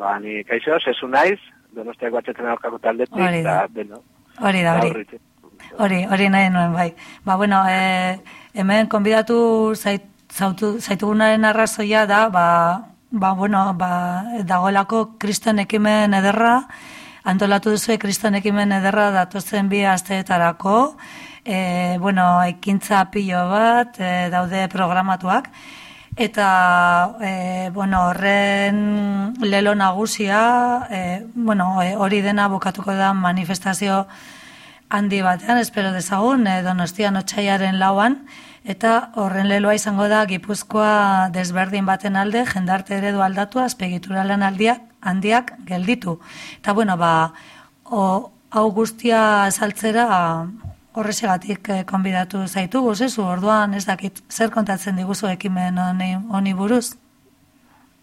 Ba, ni kaixo, sesu naiz, donostiak batxetzen aurkako taldetik, eta, beno. Hori da, hori. Hori, hori nahi nuen, bai. Ba, bueno, e, hemen konbidatu zait, zautu, zaitugunaren arrazoia da, ba, ba, bueno, ba, dagoelako kriston ekimen ederra, antolatu duzu kriston ekimen ederra datozen bi asteetarako, e, bueno, ekintza pilo bat, e, daude programatuak, eta e, bueno, horren lelo nagusia, e, bueno, e, hori dena bukatuko da manifestazio handi batean, espero dezagun, e, donostian otxaiaren lauan, eta horren leloa izango da Gipuzkoa desberdin baten alde, jendarte eredu aldatu, azpegitura lan aldiak, handiak gelditu. Eta bueno, ba, o, hau guztia saltzera horrexegatik eh, konbidatu zaitugu, zezu, orduan ez dakit zer kontatzen diguzu ekimen honi, buruz?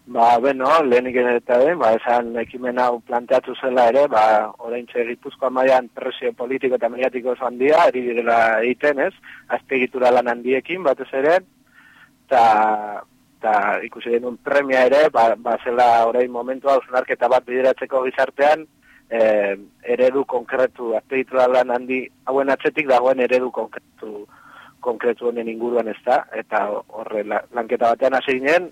Ba, beno, lehenik eta den, ba, esan ekimen hau planteatu zela ere, ba, orain Gipuzkoa mailan presio politiko eta mediatiko oso handia, eri direla egiten, ez? Azpegitura lan handiekin, batez ere, eta eta ikusi denun premia ere, ba, ba zela orain momentua hausnarketa bat bideratzeko gizartean, eh, eredu konkretu, azpegitura lan handi, hauen atzetik dagoen eredu konkretu, konkretu honen inguruan ez da, eta horre la- lanketa batean hasi ginen,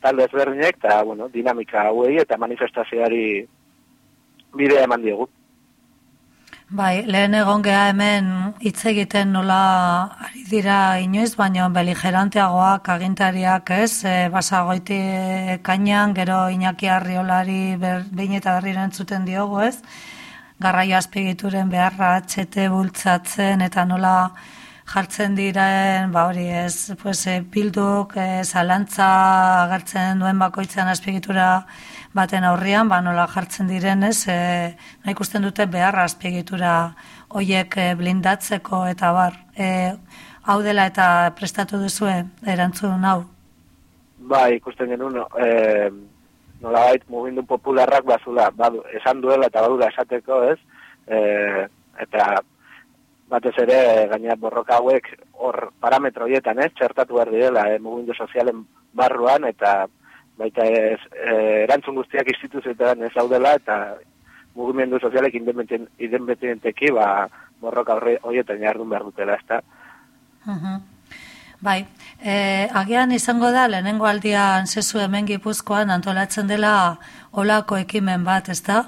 talde ezberdinek, eta bueno, dinamika hauei eta manifestazioari bidea eman diegu. Bai, lehen egon geha hemen hitz egiten nola ari dira inoiz, baina beligeranteagoak agintariak ez, e, basagoiti kainan, gero Iñaki Arriolari ber, behin eta berriro entzuten diogu ez, garraio azpigituren beharra atxete bultzatzen eta nola jartzen diren, ba hori ez, pues, e, bilduk, e, zalantza agertzen duen bakoitzan azpigitura baten aurrian, ba nola jartzen diren ez, e, nahi ikusten dute beharra azpigitura hoiek blindatzeko eta bar, e, hau dela eta prestatu duzue erantzun hau. Ba, ikusten genuen, e, nolabait mugindu popularrak bazula, badu, esan duela eta badula esateko, ez? E, eta batez ere gaina borroka hauek hor parametro horietan, ez? Txertatu behar direla, e, mugindu sozialen barruan eta baita ez, e, erantzun guztiak instituzioetan ez daudela eta mugimendu sozialek independenteki ba, borroka horietan jardun behar dutela, ezta? Mhm. Bai, e, agian izango da lehenengo aldian zezu hemen gipuzkoan antolatzen dela olako ekimen bat, ezta?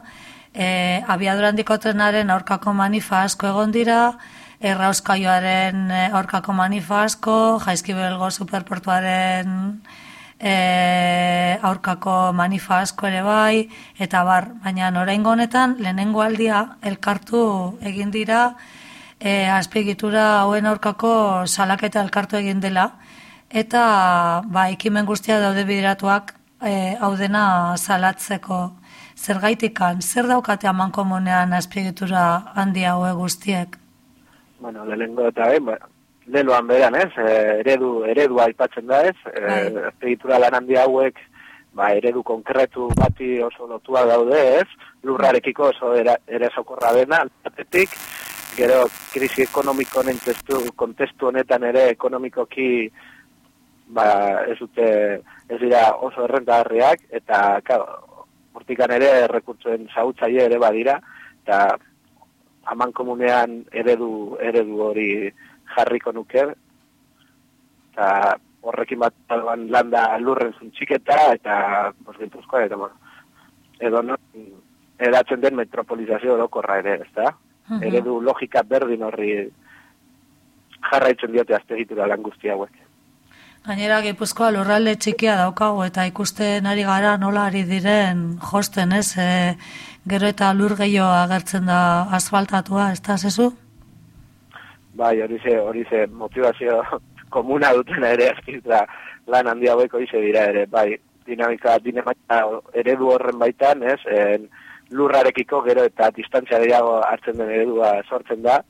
E, abiadurandiko trenaren aurkako manifa asko egon dira, errauskaioaren e, aurkako manifa asko, jaizkibelgo superportuaren e, aurkako manifa asko ere bai, eta bar, baina oraingo honetan lehenengo aldia elkartu egin dira, e, azpiegitura hauen aurkako salaketa elkartu egin dela, eta ba, ekimen guztia daude bideratuak e, hau dena salatzeko zergaitikan, zer daukate aman komunean azpiegitura handi haue guztiek? Bueno, lehenengo eta ben, ba, leloan beran, ez, e, eredu, eredua aipatzen da, ez, Bai. e, azpiegitura lan handi hauek, ba, eredu konkretu bati oso lotua daude, ez, lurrarekiko oso era, ere sokorra dena, altatetik, gero krisi ekonomiko testu, kontestu honetan ere ekonomikoki ba, ez dute ez dira oso errentagarriak eta claro, hortikan ere errekurtsoen zautzaile ere badira eta aman komunean eredu eredu hori jarriko nuke eta horrekin bat alban landa lurren zuntxiketa eta pues, gipuzkoa eta bueno, edo no, edatzen den metropolizazio orokorra ere, ezta? Mhm. Eredu logika berdin horri jarraitzen diote aztegitura lan guzti hauek. Gainera, Gipuzkoa lurralde txikia daukagu eta ikusten ari gara nola ari diren josten, ez? E, gero eta lur gehiago agertzen da asfaltatua, ez da, zezu? Bai, hori ze, hori ze motivazio komuna duten ere azkizuta lan handi hauek horize dira ere, bai, dinamika, dinamika eredu horren baitan, ez, en, lurrarekiko gero eta distantzia gehiago hartzen den eredua sortzen da,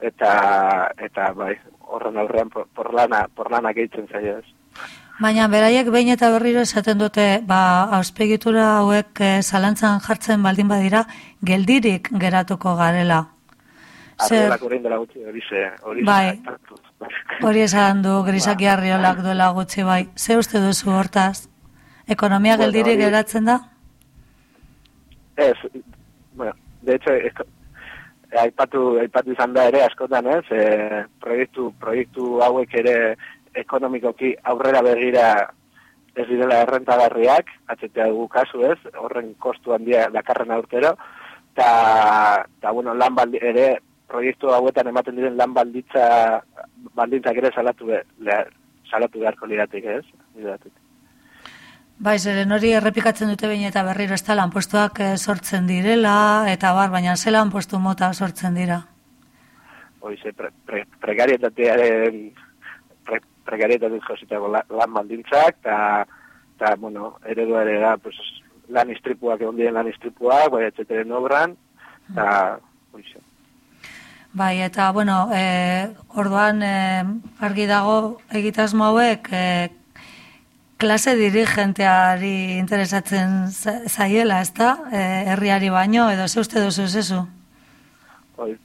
eta, eta bai, horren aurrean por, porlana, porlana gehitzen zaio, ez. Baina beraiek behin eta berriro esaten dute, ba, auspegitura hauek eh, zalantzan jartzen baldin badira, geldirik geratuko garela. Zer, dela gutxi hori ze, hori Bai. hori esan du Grisaki Ba. Arriolak duela gutxi bai. Ze uste duzu hortaz? Ekonomia Bueno, geldirik hori- geratzen da? Ez, bueno, de hecho, aipatu, aipatu izan da ere askotan, ez, e, proiektu, proiektu hauek ere ekonomikoki aurrera begira ez direla errentagarriak, atzetea dugu kasu ez, horren kostu handia dakarren aurtero, eta, ta, bueno, lan baldi, ere, proiektu hauetan ematen diren lan balditza, baldintzak ere salatu, be, le, salatu beharko liratik, ez? Liratik. Bai, zeren hori errepikatzen dute behin eta berriro ez da lanpostuak eh, sortzen direla, eta bar, baina ze lanpostu mota sortzen dira? Hoize, pre, pre, prekarietatearen pre, prekarietatearen jositako lan baldintzak, eta, eta, bueno, eredu ere da, pues, lan istripuak egon diren lan istripuak, bai, etxeteren obran, eta, hoize. Bai, eta, bueno, e, orduan e, argi dago egitasmo hauek e, klase dirigenteari interesatzen zaiela, ez da? E, herriari baino, edo ze uste duzu zezu?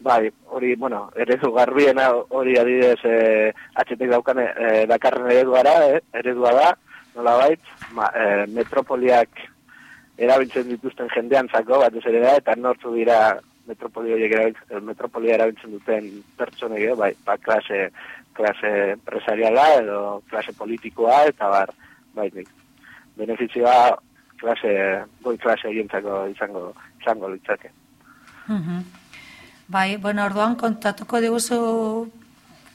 Bai, hori, bueno, eredu garbiena hori adidez e, atxetek daukan e, dakarren ereduara, e, eredua da, nola bait, ma, e, metropoliak erabiltzen dituzten jendean zako, bat ere da, eta nortzu dira metropoli horiek erabiltzen, metropolia erabiltzen duten pertsonei, bai, ba, klase, klase empresariala edo klase politikoa, eta bar, bai, nik. Benefizioa klase, goi klase horientzako izango, izango litzake. Mm Bai, bueno, orduan kontatuko diguzu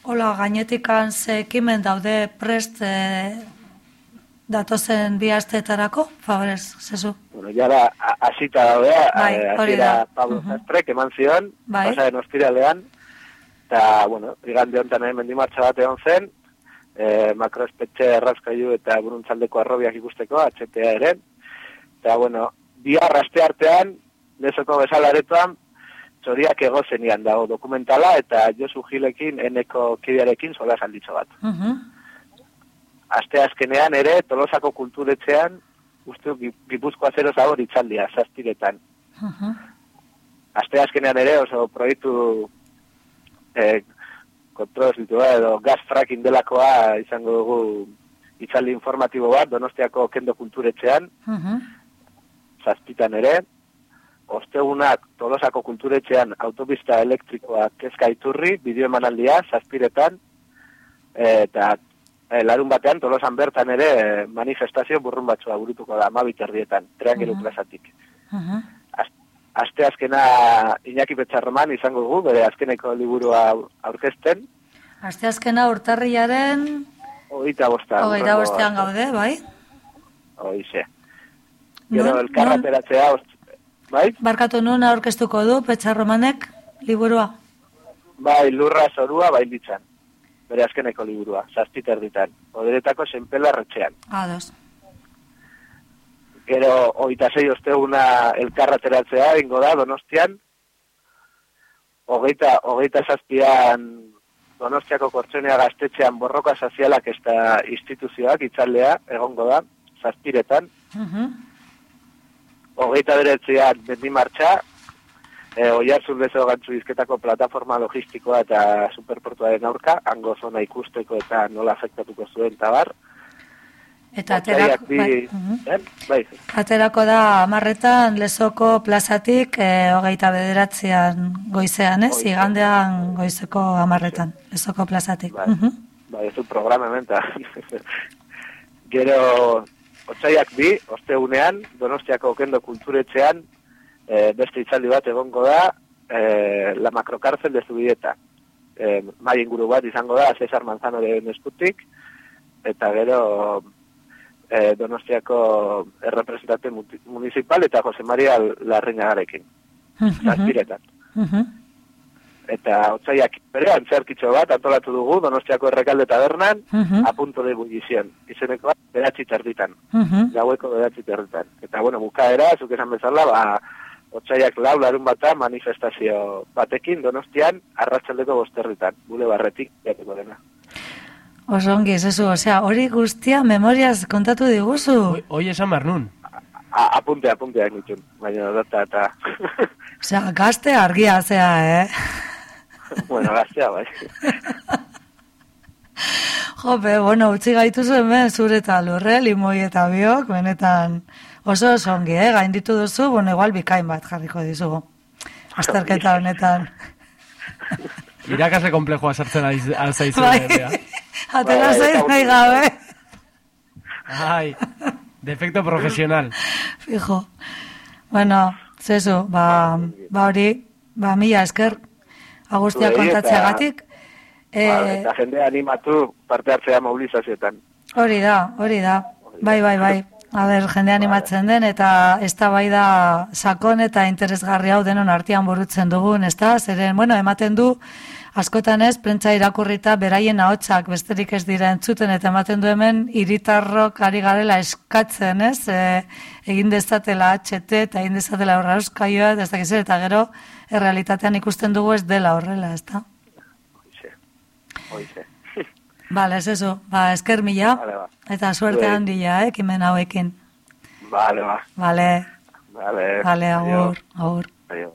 hola gainetikan ze ekimen daude prest e, datozen bi asteetarako, favorez, zezu? Bueno, jara, asita daude, bai, asira Pablo uh -huh. eman zion, bai. pasaren ostiralean, eta, bueno, igande honetan egin mendimartza bat egon zen, e, makroespetxe errazkaiu eta buruntzaldeko arrobiak ikusteko, atxetea ere. Eta, bueno, bi arraste artean, lezoko bezalaretuan, txoriak ego zenian dago dokumentala, eta Josu Gilekin, eneko kidearekin, zola salditzo bat. Uh Aste azkenean ere, tolosako kulturetzean, uste, gipuzkoa zero zabor itzaldia, zaztiretan. Uh Aste azkenean ere, oso proiektu eh, kontrol zitua edo gaz fracking delakoa izango dugu itzaldi informatibo bat Donostiako kendo kulturetzean. Uh Zazpitan ere ostegunak Tolosako kulturetzean autopista elektrikoa kezka iturri, bideo emanaldia, zazpiretan, eta e, larun batean Tolosan bertan ere manifestazio burrun batzua burutuko da, amabit erdietan, triangelu uh plazatik. Uh aste azkena Iñaki Petxarroman izango dugu, bere azkeneko liburua aurkezten. Aste azkena urtarriaren... Oita bostean. Oita bostean gaude, bai? Oize. Gero, no, elkarrateratzea, bai? Barkatu nun aurkeztuko du Petxarromanek liburua? Bai, lurra zorua, bai ditzan. Bere azkeneko liburua, zazpiter ditan. Oderetako senpela retxean. Ados gero oita zei osteguna elkarrateratzea ingo da donostian, hogeita, hogeita zazpian donostiako kortzenea gaztetxean borroka sozialak ez da instituzioak itzaldea egongo da, zazpiretan. Uh -huh. Hogeita beretzean bendi martxa, e, oiarzun bezo gantzu izketako plataforma logistikoa eta superportuaren aurka, hango zona ikusteko eta nola afektatuko zuen tabar. Eta aterako, bai, eh? bai. aterako da amarretan lesoko plazatik e, hogeita bederatzean goizean, ez? Eh? Igandean goizeko amarretan, lesoko plazatik. Bai, uh bai ez du programa menta. Gero, otzaiak bi, osteunean, donostiako okendo kulturetzean, e, beste itzaldi bat egongo da, e, la makrokarzel de zubieta. E, mai inguru bat izango da, Cesar Manzano de Nesputik, eta gero, e, Donostiako errepresentante municipal eta Jose Maria Larreñagarekin. Zazpiretan. Eta otzaiak bere antzerkitxo bat antolatu dugu Donostiako errekalde tabernan a punto de ebullizion. Izeneko bat beratzi terditan. Gaueko beratzi terditan. Eta bueno, bukaera, zuk esan bezala, ba, otzaiak lau larun bata manifestazio batekin Donostian arratsaldeko bosterritan. Bule barretik, jateko dena. Oso ongi, ez eso, osea, hori guztia memoriaz kontatu diguzu. Hoi esan behar nun. Apunte, apunte, hain ditun, baina data eta... Osea, gazte argia, zea, eh? bueno, gaztea, bai. Jope, bueno, utzi gaitu zuen ben, zure eta lurre, limoi eta biok, benetan Oso oso ongi, eh? gainditu duzu, bueno, igual bikain bat jarriko dizugu. Azterketa honetan. Irakasle komplejoa sartzen alzaizu. Bai. Atera Bai, zaiz nahi gabe. Ai, defecto profesional. Fijo. Bueno, zezu, ba, ba hori, ba mila esker, agustia Zuei eta- kontatzeagatik. Ba, Eh, eta jende animatu parte hartzea mobilizazioetan. hori da, hori da. Bai, bai, bai. A ber, jende animatzen den, eta ez da bai da sakon eta interesgarri hau denon artean burutzen dugun, ez da? Zeren, bueno, ematen du, askotan ez, prentza irakurrita beraien ahotsak besterik ez dira entzuten, eta ematen du hemen hiritarrok ari garela eskatzen, ez? E, egin dezatela HT eta egin dezatela horra euskaioa, ez dakiz eta gero, errealitatean ikusten dugu ez dela horrela, ez da? Hoize. Hoize. Bale, ez eso, ba, esker mila, Vale, ba. eta suerte Zuei. handia, eh, ekimen hauekin. Vale, ba. Vale, Vale. vale, Adio. agur, agur. Adio.